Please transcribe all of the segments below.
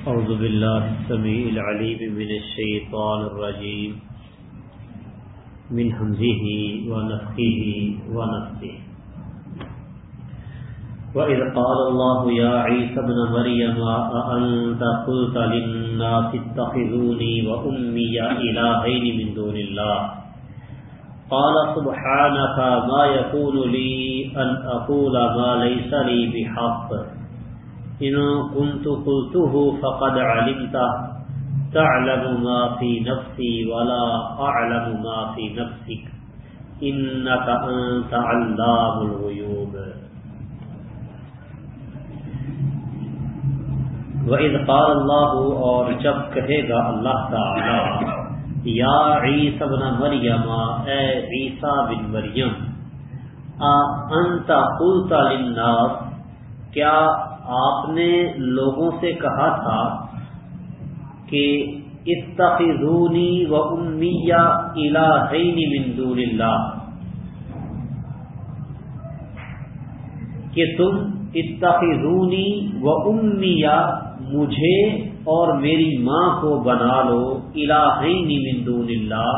أعوذ بالله السميع العليم من الشيطان الرجيم. من همزه ونفخه ونفسه. وإذ قال الله يا عيسى ابن مريم، أأنت قلت للناس اتخذوني وأمي إلهين من دون الله؟ قال سبحانك ما يكون لي أن أقول ما ليس لي بحق. إن كنت قلته فقد علمته تعلم ما في نفسي ولا أعلم ما في نفسك إنك أنت علام الغيوب وَإِذْ قَالَ اللَّهُ اور جب کہے گا اللہ تعالی، یا عیسی بن مریم، اے عیسی بن مریم انت قلت للناس، کیا آپ نے لوگوں سے کہا تھا کہ اتخذونی و امی الہین من دون اللہ، کہ تم اتخذونی و امی مجھے اور میری ماں کو بنا لو، الہین من دون اللہ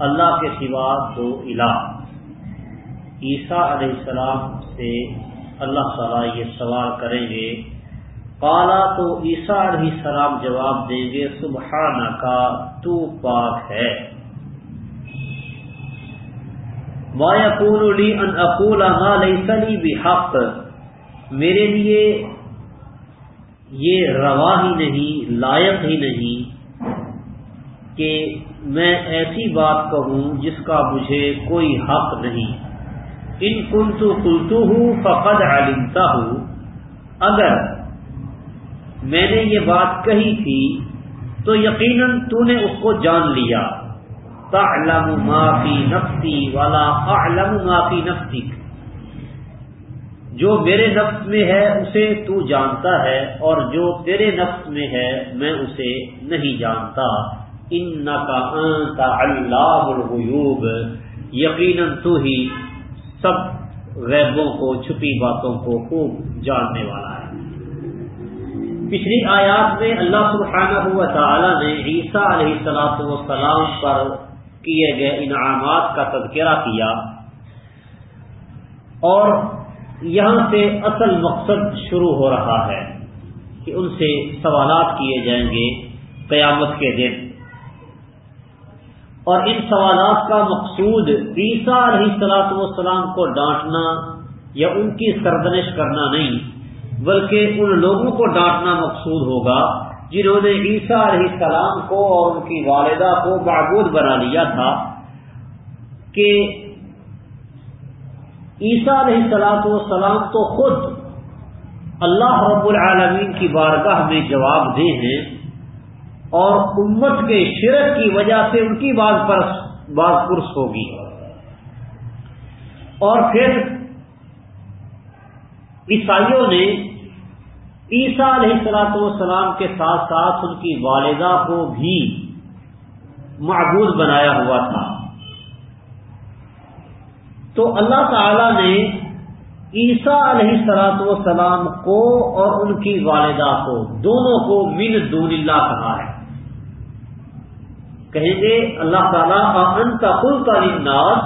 اللہ کے سوا دو الہ۔ عیسیٰ علیہ السلام سے اللہ تعالیٰ یہ سوال کریں گے۔ کالا تو عیسیٰ علیہ السلام جواب دیں گے سبحانہ کا تو پاک ہے۔ ما لی ان اقول ما لیس لی بحق۔ میرے لیے یہ روا ہی نہیں، لائق ہی نہیں کہ میں ایسی بات کہوں جس کا مجھے کوئی حق نہیں۔ ان کنتو کلتو ہوں فقد علمتا ہوں اگر میں نے یہ بات کہی تھی، تو یقیناً تو نے اس کو جان لیا۔ تعلم ما فی نفسی والا اعلم ما فی نفسی جو میرے نفس میں ہے، اسے تو جانتا ہے، اور جو تیرے نفس میں ہے، میں اسے نہیں جانتا۔ ان کا انت اللہ الغیوب۔ یقیناً تو ہی سب غیبوں کو، چھپی باتوں کو خوب جاننے والا ہے۔ پچھلی آیات میں اللہ سبحانہ ہوا تعالی نے عیسیٰ علیہ السلاط والسلام پر کیے گئے انعامات کا تذکرہ کیا۔ اور یہاں سے اصل مقصد شروع ہو رہا ہے کہ ان سے سوالات کیے جائیں گے قیامت کے دن۔ اور ان سوالات کا مقصود عیسیٰ علیہ السلاط والسلام کو ڈانٹنا یا ان کی سردنش کرنا نہیں، بلکہ ان لوگوں کو ڈانٹنا مقصود ہوگا جنہوں نے عیسیٰ علیہ السلام کو اور ان کی والدہ کو معبود بنا لیا تھا کہ عیسیٰ علیہ السلاط والسلام تو خود اللہ رب العالمین کی بارگاہ میں جواب دے ہیں اور امت کے شرک کی وجہ سے ان کی باز پر باز پرس ہوگی۔ اور پھر عیسائیوں نے عیسیٰ علیہ السلاط والسلام کے ساتھ ساتھ ان کی والدہ کو بھی معبود بنایا ہوا تھا۔ تو اللہ تعالی نے عیسیٰ علیہ سلاط والسلام کو اور ان کی والدہ کو، دونوں کو من دون اللہ کہا ہے۔ کہیں گے، اللہ تعالیٰ انت قل کا ناز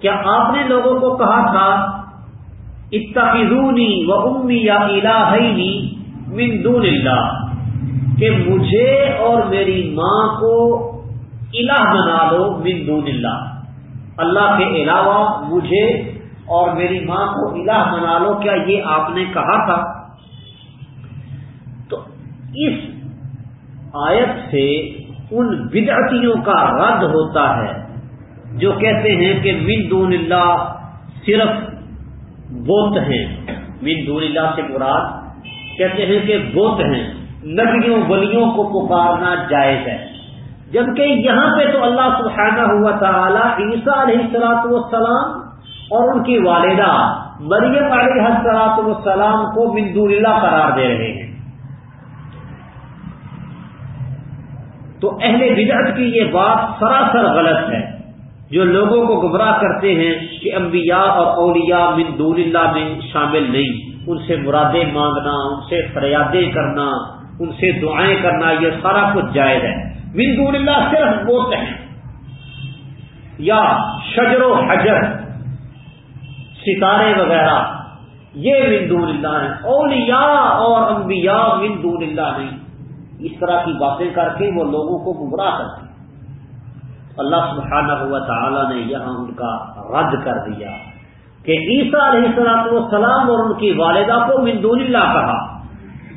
کیا آپ نے لوگوں کو کہا تھا اتخذونی و امی یا الہینی من دون اللہ کہ مجھے اور میری ماں کو الہ بنا لو من دون اللہ۔ اللہ کے علاوہ مجھے اور میری ماں کو الہ بنا لو، کیا یہ آپ نے کہا تھا؟ تو اس آیت سے ان بدعتیوں کا رد ہوتا ہے جو کہتے ہیں کہ من دون اللہ صرف بوت ہیں۔ من دون اللہ سے مراد کہتے ہیں کہ بوت ہیں۔ نبیوں، ولیوں کو پکارنا جائز ہے۔ جبکہ یہاں پہ تو اللہ سبحانہ ہوا تعالی عیسیٰ علیہ السلاط والسلام اور ان کی والدہ مریم علیہ السلاط والسلام کو من دون اللہ قرار دے رہے ہیں۔ تو اہل بدعت کی یہ بات سراسر غلط ہے۔ جو لوگوں کو گمراہ کرتے ہیں کہ انبیاء اور اولیاء من دون اللہ میں شامل نہیں، ان سے مرادیں مانگنا، ان سے فریادیں کرنا، ان سے دعائیں کرنا، یہ سارا کچھ جائز ہے۔ من دون اللہ صرف بوت ہیں یا شجر و حجر، ستارے وغیرہ، یہ من دون اللہ ہیں اولیاء اور انبیاء من دون اللہ نہیں۔ اس طرح کی باتیں کر کے وہ لوگوں کو گمراہ کرتے اللہ سبحانہ ہوا تعالیٰ نے یہاں ان کا رد کر دیا کہ عیسیٰ علیہ السلام والسلام اور ان کی والدہ کو من دون اللہ کہا۔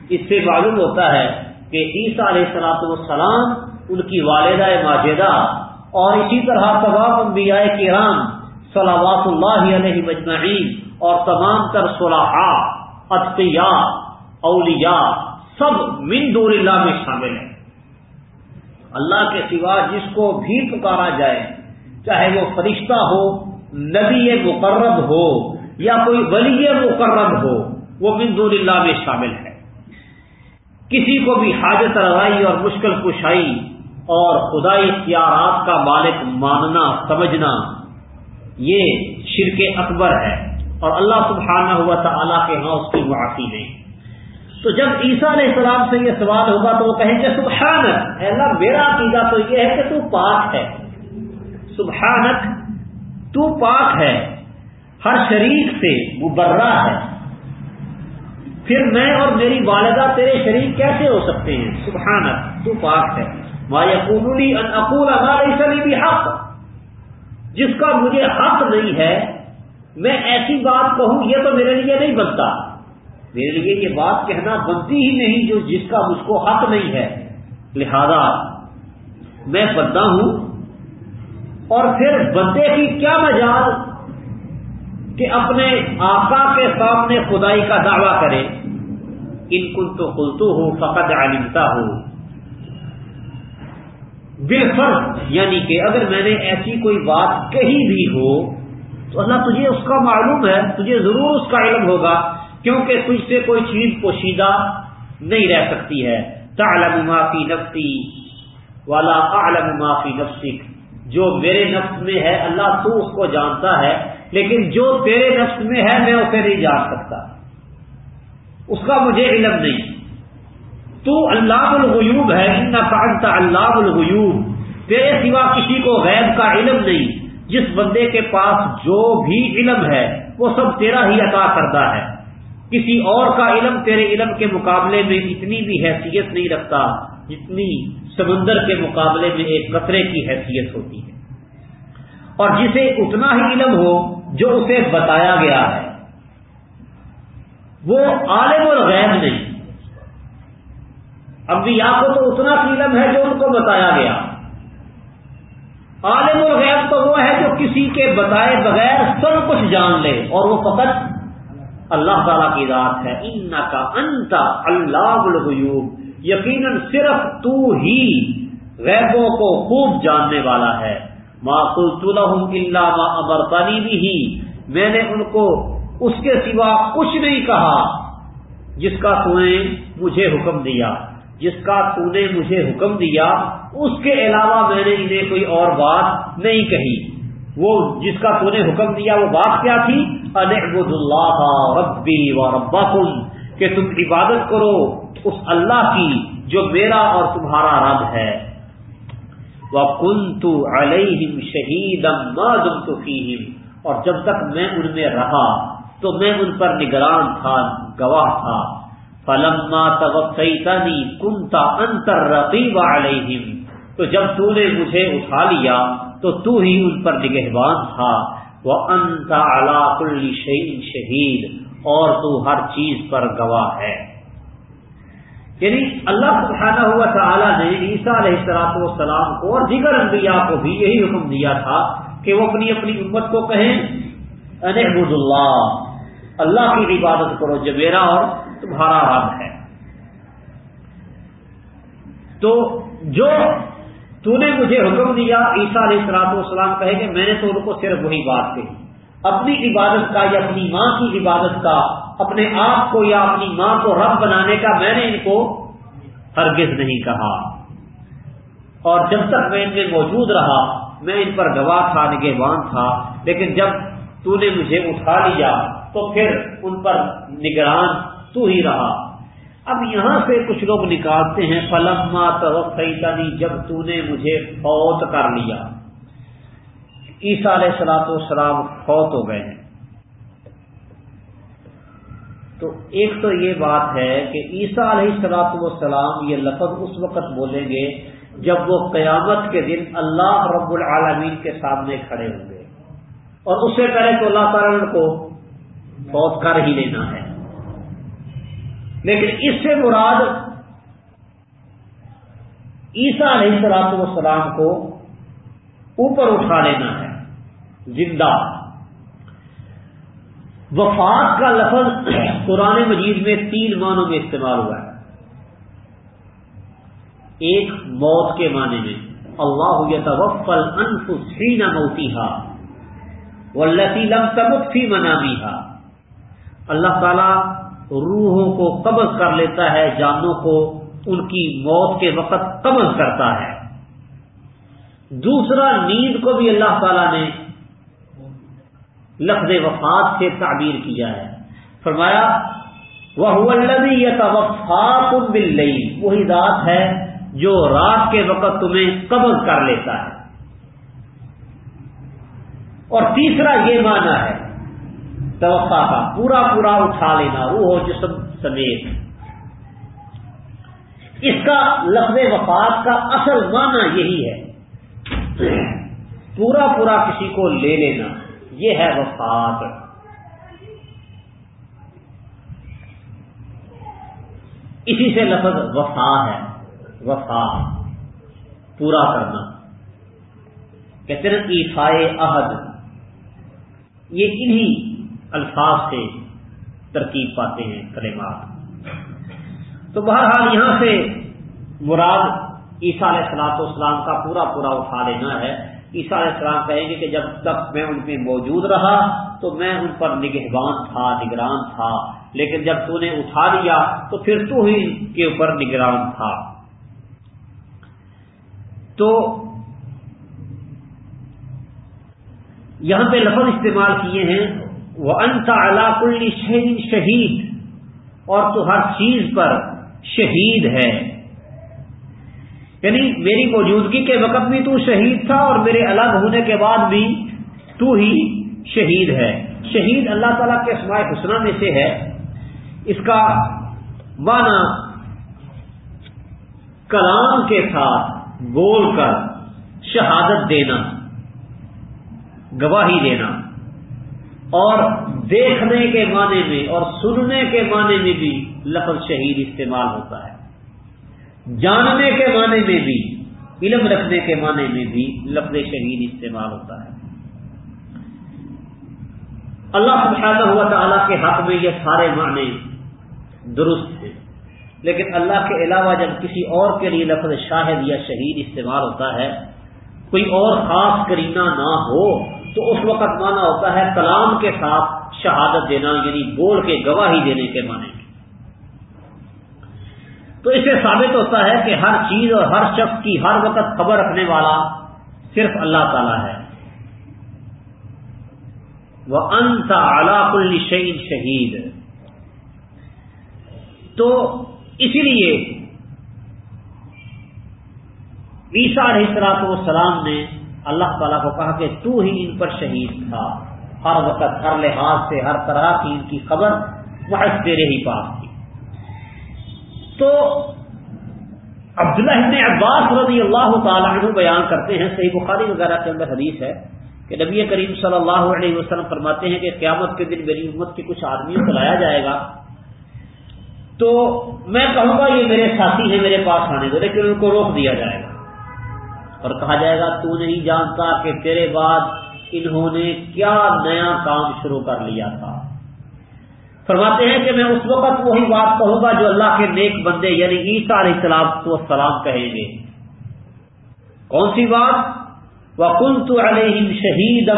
اس سے معلوم ہوتا ہے کہ عیسیٰ علیہ السلام والسلام ان کی والدہ ماجدہ اور اسی طرح تمام انبیاء کرام صلوات اللہ علیہ مجمعین اور تمام تر صلاحا اطفیاء اولیاء سب من دور اللہ میں شامل ہیں۔ اللہ کے سوا جس کو بھی پکارا جائے، چاہے وہ فرشتہ ہو، نبی مقرب ہو، یا کوئی ولی مقرب ہو، وہ من دور اللہ میں شامل ہے کسی کو بھی حاجت روائی اور مشکل کشائی اور خدائی اختیارات کا مالک ماننا، سمجھنا، یہ شرک اکبر ہے۔ اور اللہ سبحانہ ہوا تعالیٰ کے ہاں اس کی معافی نہیں۔ تو جب عیسیٰ علیہ السلام سے یہ سوال ہوگا تو وہ کہیں گے سبحانک اے اللہ، میرا عقیدہ تو یہ ہے کہ تو پاک ہے۔ سبحانک تو پاک ہے۔ ہر شریک سے مبرہ ہے۔ پھر میں اور میری والدہ تیرے شریک کیسے ہو سکتے ہیں؟ سبحانک تو پاک ہے۔ اقول ہمارے بھی حق جس کا مجھے حق نہیں ہے، میں ایسی بات کہوں، یہ تو میرے لیے نہیں بنتا۔ میرے لیے یہ بات کہنا بنتی ہی نہیں جو جس کا مجھ کو حق نہیں ہے۔ لہذا میں بندہ ہوں اور پھر بندے کی کیا مجال کہ اپنے آقا کے سامنے خدائی کا دعویٰ کرے۔ ان کل تو کلتو ہو فقط عالمتا ہو بالفرض یعنی کہ اگر میں نے ایسی کوئی بات کہی بھی ہو تو اللہ تجھے اس کا معلوم ہے، تجھے ضرور اس کا علم ہوگا۔ کیونکہ تجھ سے کوئی چیز پوشیدہ نہیں رہ سکتی ہے۔ تعلم ما فی نفسی والا اعلم ما فی نفسک۔ جو میرے نفس میں ہے، اللہ تو اس کو جانتا ہے، لیکن جو تیرے نفس میں ہے، میں اسے نہیں جان سکتا۔ اس کا مجھے علم نہیں۔ تو اللہ الغیوب ہے ان کا اللہ الغیوب۔ تیرے سوا کسی کو غیب کا علم نہیں۔ جس بندے کے پاس جو بھی علم ہے، وہ سب تیرا ہی عطا کرتا ہے۔ کسی اور کا علم تیرے علم کے مقابلے میں اتنی بھی حیثیت نہیں رکھتا جتنی سمندر کے مقابلے میں ایک قطرے کی حیثیت ہوتی ہے۔ اور جسے اتنا ہی علم ہو جو اسے بتایا گیا ہے۔ وہ عالم اور غیر نہیں۔ انبیاء کو تو اتنا علم ہے جو ان کو بتایا گیا۔ عالم الغیب تو وہ ہے جو کسی کے بتائے بغیر سب کچھ جان لے اور وہ فقط اللہ تعالی کی ذات ہے. ان کا انتا اللہ الغیوب یقیناً صرف تو ہی غیبوں کو خوب جاننے والا ہے. قلت لهم اللہ ما امرتنی بھی میں نے ان کو اس کے سوا کچھ نہیں کہا جس کا تو نے مجھے حکم دیا. جس کا تو نے مجھے حکم دیا، اس کے علاوہ میں نے انہیں کوئی اور بات نہیں کہی. وہ جس کا تو نے حکم دیا، وہ بات کیا تھی؟ الحمد اللہ ربی و ربا کہ تم عبادت کرو اس اللہ کی جو میرا اور تمہارا رب ہے۔ وہ کن تو علیہم شہید اور جب تک میں ان میں رہا، تو میں ان پر نگران تھا، گواہ تھا۔ فلما توفیتنی کنتا انتر رقیب علیہم تو جب تو نے مجھے اٹھا لیا، تو تو ہی ان پر نگہبان تھا۔ وہ انت علا شہید اور تو ہر چیز پر گواہ ہے۔ یعنی اللہ سبحانہ ہوا تعالیٰ نے عیسیٰ علیہ السلاط والسلام کو اور دیگر انبیاء کو بھی یہی حکم دیا تھا کہ وہ اپنی اپنی امت کو کہیں انحمد اللہ اللہ کی عبادت کرو، جو میرا اور تمہارا رب ہے۔ تو جو تو نے مجھے حکم دیا، عیسیٰ علیہ السلاط والسلام کہے کہ میں نے تو ان کو صرف وہی بات کہی۔ اپنی عبادت کا یا اپنی ماں کی عبادت کا، اپنے آپ کو یا اپنی ماں کو رب بنانے کا میں نے ان کو ہرگز نہیں کہا۔ اور جب تک میں ان میں موجود رہا، میں ان پر گواہ تھا، نگہبان تھا، لیکن جب تو نے مجھے اٹھا لیا، تو پھر ان پر نگران تو ہی رہا۔ اب یہاں سے کچھ لوگ نکالتے ہیں، فلما توفیتنی جب تو نے مجھے فوت کر لیا۔ عیسیٰ علیہ سلاط والسلام فوت ہو گئے ہیں۔ تو ایک تو یہ بات ہے کہ عیسیٰ علیہ سلاط والسلام یہ لفظ اس وقت بولیں گے جب وہ قیامت کے دن اللہ رب العالمین کے سامنے کھڑے ہوں گے۔ اور اس سے پہلے تو اللہ تعالیٰ کو فوت کر ہی لینا ہے۔ لیکن اس سے مراد عیسیٰ علیہ سلاط والسلام کو اوپر اٹھا لینا ہے، زندہ۔ وفات کا لفظ قرآن مجید میں تین معنوں میں استعمال ہوا ہے۔ ایک، موت کے معنی میں۔ اللہ یتوفل انف سینا موتی ہا لم تمت فی منامی ہا اللہ تعالی روحوں کو قبض کر لیتا ہے، جانوں کو ان کی موت کے وقت قبض کرتا ہے۔ دوسرا نیند کو بھی اللہ تعالی نے لفظ وفات سے تعبیر کیا ہے۔ فرمایا وہ وفات بل وہی ذات ہے جو رات کے وقت تمہیں قبض کر لیتا ہے۔ اور تیسرا یہ معنی ہے توقع کا پورا پورا اٹھا لینا، روح و جسم سمیت۔ اس کا لفظ وفات کا اصل معنی یہی ہے۔ پورا پورا کسی کو لے لینا، یہ ہے وفات۔ اسی سے لفظ وفا ہے۔ وفا، پورا کرنا۔ کہتے ہیں ایفائے عہد۔ یہ انہی الفاظ سے ترکیب پاتے ہیں کلمات۔ تو بہرحال یہاں سے مراد عیسیٰ علیہ السلاط اسلام کا پورا پورا اٹھا لینا ہے۔ عیسیٰ علیہ السلام کہیں گے کہ جب تک میں ان پہ موجود رہا تو میں ان پر نگہبان تھا، نگران تھا۔ لیکن جب تو نے اٹھا لیا تو پھر تو ہی کے اوپر نگران تھا۔ تو یہاں پہ لفظ استعمال کیے ہیں وہ انت کل شہید اور تو ہر چیز پر شہید ہے۔ یعنی میری موجودگی کے وقت بھی تو شہید تھا اور میرے الگ ہونے کے بعد بھی تو ہی شہید ہے۔ شہید اللہ تعالیٰ کے اسماء حسنہ میں سے ہے۔ اس کا معنی کلام کے ساتھ بول کر شہادت دینا، گواہی دینا۔ اور دیکھنے کے معنی میں اور سننے کے معنی میں بھی لفظ شہید استعمال ہوتا ہے۔ جاننے کے معنی میں بھی، علم رکھنے کے معنی میں بھی لفظ شہید استعمال ہوتا ہے۔ اللہ سبحانہ ہوا تعالیٰ کے حق میں یہ سارے معنی درست تھے لیکن اللہ کے علاوہ جب کسی اور کے لیے لفظ شاہد یا شہید استعمال ہوتا ہے، کوئی اور خاص کرینہ نہ ہو تو اس وقت مانا ہوتا ہے کلام کے ساتھ شہادت دینا یعنی بول کے، گواہی دینے کے معنی تو اس سے ثابت ہوتا ہے کہ ہر چیز اور ہر شخص کی ہر وقت خبر رکھنے والا صرف اللہ تعالی ہے۔ وہ انت کل شعین شہید تو اسی لیے عیسا السلاط والسلام نے اللہ تعالیٰ کو کہا کہ تو ہی ان پر شہید تھا۔ ہر وقت ہر لحاظ سے ہر طرح کی ان کی خبر محض تیرے ہی پاس تھی۔ تو عبداللہ ابن عباس رضی اللہ تعالیٰ عنہ بیان کرتے ہیں، صحیح بخاری وغیرہ کے اندر حدیث ہے کہ نبی کریم صلی اللہ علیہ وسلم فرماتے ہیں کہ قیامت کے دن میری امت کے کچھ آدمیوں کو لایا جائے گا۔ تو میں کہوں گا یہ میرے ساتھی ہیں، میرے پاس آنے دو، لیکن ان کو روک دیا جائے گا۔ اور کہا جائے گا، تو نہیں جانتا کہ تیرے بعد انہوں نے کیا نیا کام شروع کر لیا تھا۔ فرماتے ہیں کہ میں اس وقت وہی بات کہوں گا جو اللہ کے نیک بندے یعنی عیسیٰ علیہ السلام تو سلام کہیں گے۔ کون سی بات؟ وہ کن تو علیہم شہید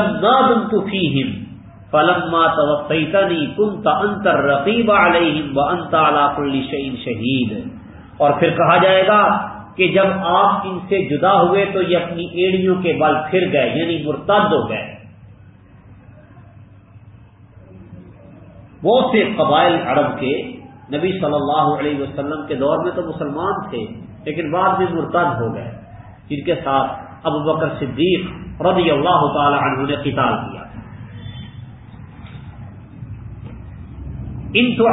فلما توفیتنی کنت انت الرقیب علیہم وانت علی کل شہید اور پھر کہا جائے گا کہ جب آپ ان سے جدا ہوئے تو یہ اپنی ایڑیوں کے بل پھر گئے یعنی مرتد ہو گئے۔ بہت سے قبائل عرب کے نبی صلی اللہ علیہ وسلم کے دور میں تو مسلمان تھے، لیکن بعد میں مرتد ہو گئے۔ جن کے ساتھ ابو بکر صدیق رضی اللہ تعالی عنہ نے قتال کیا۔ ان تو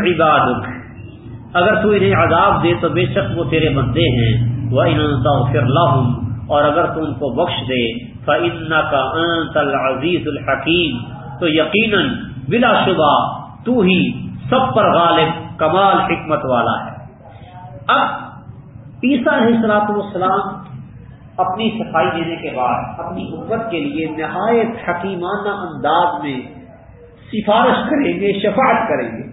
عباد اگر تو انہیں عذاب دے تو بے شک وہ تیرے بندے ہیں۔ وہ ان اور اگر تو ان کو بخش دے فن کا انت العزیز الحکیم تو یقیناً بلا شبہ تو ہی سب پر غالب کمال حکمت والا ہے۔ اب عیسا السلاط والسلام اپنی صفائی دینے کے بعد، اپنی امت کے لیے نہایت حکیمانہ انداز میں سفارش کریں گے، شفاعت کریں گے۔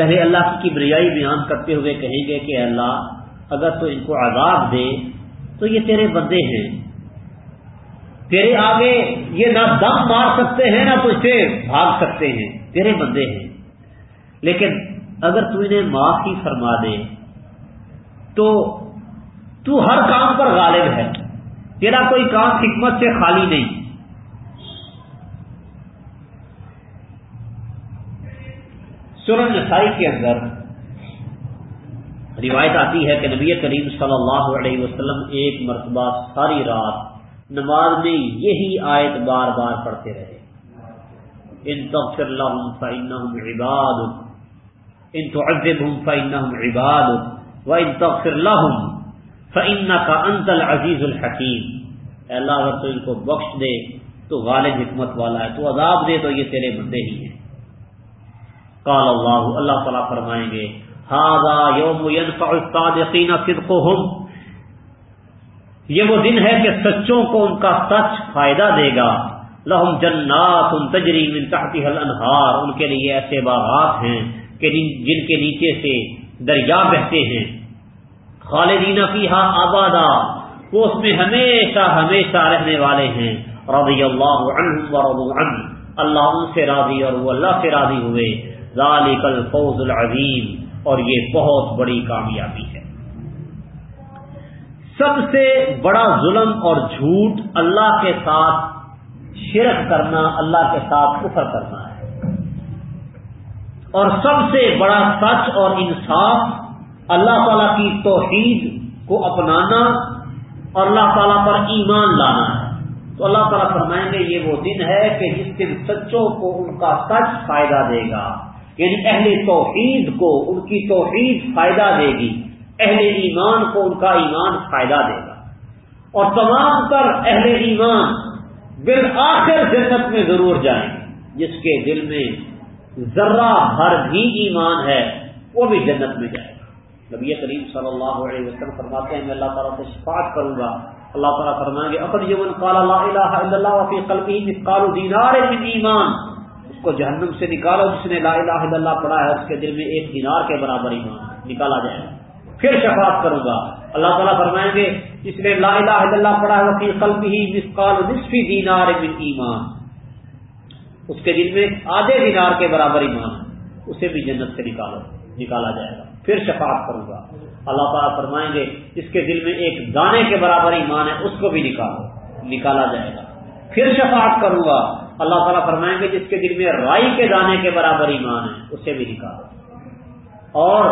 پہلے اللہ کی بریائی بیان کرتے ہوئے کہیں گے کہ اللہ، اگر تو ان کو عذاب دے، تو یہ تیرے بندے ہیں۔ تیرے آگے یہ نہ دم مار سکتے ہیں، نہ تو اسے بھاگ سکتے ہیں۔ تیرے بندے ہیں۔ لیکن اگر تو انہیں معاف ہی فرما دے، تو تو ہر کام پر غالب ہے۔ تیرا کوئی کام حکمت سے خالی نہیں۔ سورن نسائی کے اندر روایت آتی ہے کہ نبی کریم صلی اللہ علیہ وسلم ایک مرتبہ ساری رات نماز میں یہی آیت بار بار پڑھتے رہے۔ ان تغفر لهم فانهم عباد۔ ان تعذبهم فانهم عباد۔ وان تغفر لهم فانك انت العزيز الحكيم۔ اے اللہ، اگر تو ان کو بخش دے، تو غالب حکمت والا ہے، تو عذاب دے، تو یہ تیرے بندے ہی ہیں۔ قال اللہ اللہ تعالیٰ فرمائیں گے هذا يوم ينفع الصادقين صدقهم یہ وہ دن ہے کہ سچوں کو ان کا سچ فائدہ دے گا۔ لہم جنات ان تجری من تحتها الانہار۔ ان کے لیے ایسے باغات ہیں کہ جن کے نیچے سے دریا بہتے ہیں۔ خالدین فیہا آبادا۔ وہ اس میں ہمیشہ ہمیشہ رہنے والے ہیں۔ رضی اللہ عنہم ورضوا عنہ۔ اللہ ان سے راضی اور وہ اللہ سے راضی ہوئے۔ ذالک الفوز العظیم اور یہ بہت بڑی کامیابی ہے۔ سب سے بڑا ظلم اور جھوٹ اللہ کے ساتھ شرک کرنا، اللہ کے ساتھ کفر کرنا ہے۔ اور سب سے بڑا سچ اور انصاف اللہ تعالی کی توحید کو اپنانا اور اللہ تعالیٰ پر ایمان لانا ہے۔ تو اللہ تعالیٰ فرمائیں گے، یہ وہ دن ہے کہ جس دن سچوں کو ان کا سچ فائدہ دے گا۔ یعنی اہل توحید کو ان کی توحید فائدہ دے گی، اہل ایمان کو ان کا ایمان فائدہ دے گا۔ اور تمام تر اہل ایمان بالآخر جنت میں ضرور جائیں گے جس کے دل میں ذرہ بھر بھی ایمان ہے، وہ بھی جنت میں جائے گا۔ نبی کریم صلی اللہ علیہ وسلم فرماتے ہیں، میں اللہ تعالیٰ سے شفاعت کروں گا۔ اللہ تعالیٰ فرمائیں گے اپن یمن قال لا الہ الا اللہ وفی قلبی مثقال دینار من ایمان کو جہنم سے نکالو جس نے لا الہ الا اللہ پڑھا ہے، اس کے دل میں ایک دینار کے برابر ایمان نکالا جائے گا۔ پھر شفاعت کروں گا۔ اللہ تعالیٰ فرمائیں گے، جس نے لا الہ الا اللہ پڑھا ہے، وفی قلب ہی مسقال نصفی دینار من ایمان۔ اس کے دل میں آدھے دینار کے برابر ایمان۔ اسے بھی جنت سے نکالو، نکالا جائے گا۔ پھر شفاعت کروں گا۔ اللہ تعالیٰ فرمائیں گے، جس کے دل میں ایک دانے کے برابر ایمان ہے، اس کو بھی نکالو، نکالا جائے گا۔ پھر شفاعت کروں گا۔ اللہ تعالیٰ فرمائیں گے جس کے دل میں رائی کے دانے کے برابر ایمان ہے، اسے بھی نکالو اور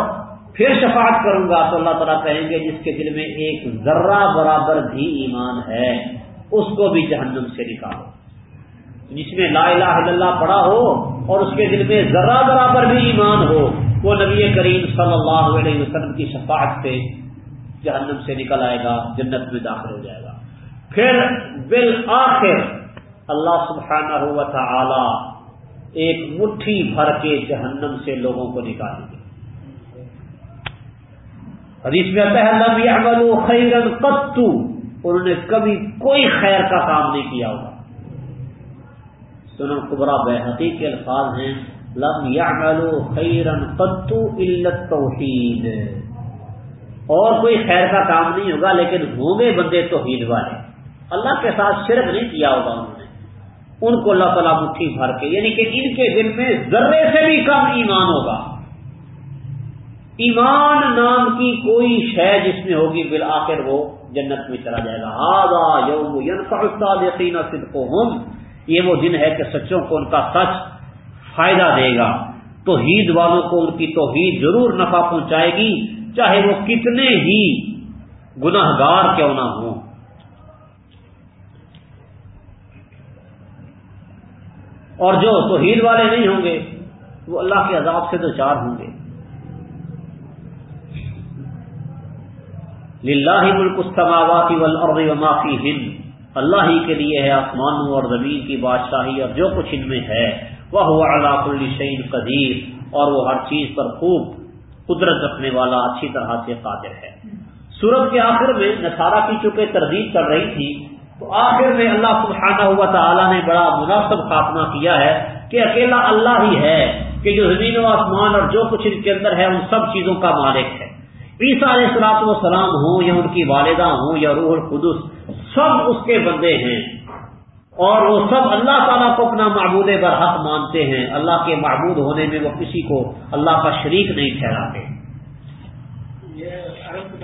پھر شفاعت کروں گا تو اللہ تعالیٰ کہیں گے جس کے دل میں ایک ذرہ برابر بھی ایمان ہے، اس کو بھی جہنم سے نکالو۔ جس میں لا الہ الا اللہ پڑا ہو اور اس کے دل میں ذرہ برابر بھی ایمان ہو، وہ نبی کریم صلی اللہ علیہ وسلم کی شفاعت سے جہنم سے نکل آئے گا، جنت میں داخل ہو جائے گا۔ پھر بالآخر اللہ سبحانہ ہوا تھا ایک مٹھی بھر کے جہنم سے لوگوں کو نکالیں گے۔ حدیث میں آتا ہے اللہ خیرن قطو انہوں نے کبھی کوئی خیر کا کام نہیں کیا ہوگا۔ سنن قبرا بحقی کے الفاظ ہیں، لم یا خیرن قطو علت توحید اور کوئی خیر کا کام نہیں ہوگا، لیکن ہوں گے بندے توحید والے۔ اللہ کے ساتھ شرک نہیں کیا ہوگا انہوں نے۔ ان کو اللہ تعالیٰ مٹھی بھر کے یعنی کہ ان کے دل میں ذرے سے بھی کم ایمان ہوگا۔ ایمان نام کی کوئی شے جس میں ہوگی، بالآخر وہ جنت میں چلا جائے گا۔ یوم یقینا صدق یہ وہ دن ہے کہ سچوں کو ان کا سچ فائدہ دے گا۔ توحید والوں کو ان کی توحید ضرور نفع پہنچائے گی، چاہے وہ کتنے ہی گناہ گار کیوں نہ ہوں۔ اور جو توحید والے نہیں ہوں گے، وہ اللہ کے عذاب سے دو چار ہوں گے۔ للہ ملک السماوات والارض وما فیہن۔ اللہ ہی کے لیے ہے آسمانوں اور زمین کی بادشاہی اور جو کچھ ان میں ہے۔ وہ اللہ کل شعین قدیر۔ اور وہ ہر چیز پر خوب قدرت رکھنے والا، اچھی طرح سے قادر ہے۔ سورت کے آخر میں نصارہ کی چونکہ تردید کر رہی تھی تو آخر میں اللہ سبحانہ ہوا تعالیٰ نے بڑا مناسب خاتمہ کیا ہے کہ اکیلا اللہ ہی ہے کہ جو زمین و آسمان اور جو کچھ ان کے اندر ہے ان سب چیزوں کا مالک ہے عیسیٰ علیہ السلاط و سلام ہوں یا ان کی والدہ ہوں یا روح القدس سب اس کے بندے ہیں اور وہ سب اللہ تعالیٰ کو اپنا معبود برحق مانتے ہیں اللہ کے معبود ہونے میں وہ کسی کو اللہ کا شریک نہیں ٹھہراتے یہ عرب